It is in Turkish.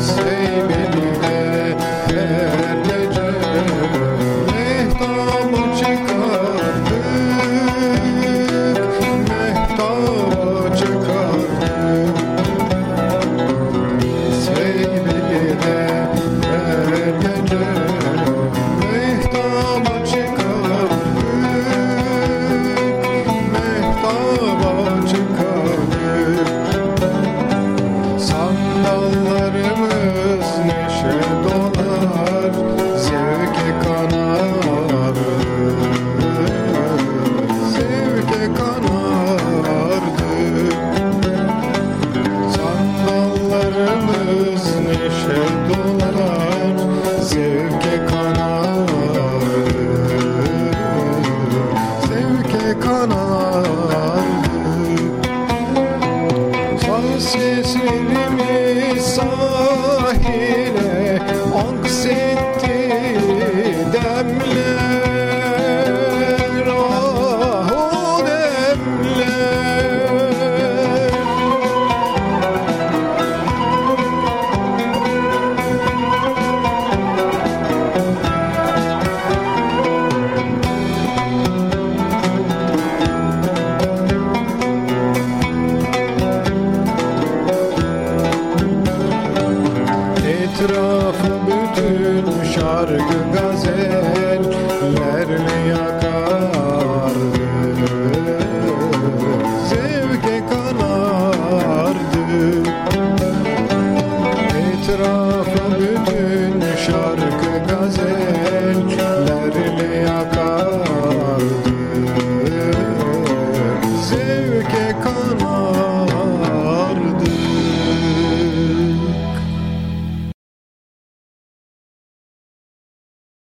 Save me. Kanardı. Sandallarımız neşe dolar Zevke kanardı. Zevke kanardı. Saz seslerimiz Etrafı bütün şarkı gazellerle yakardı. Zevke kanardı. Etrafı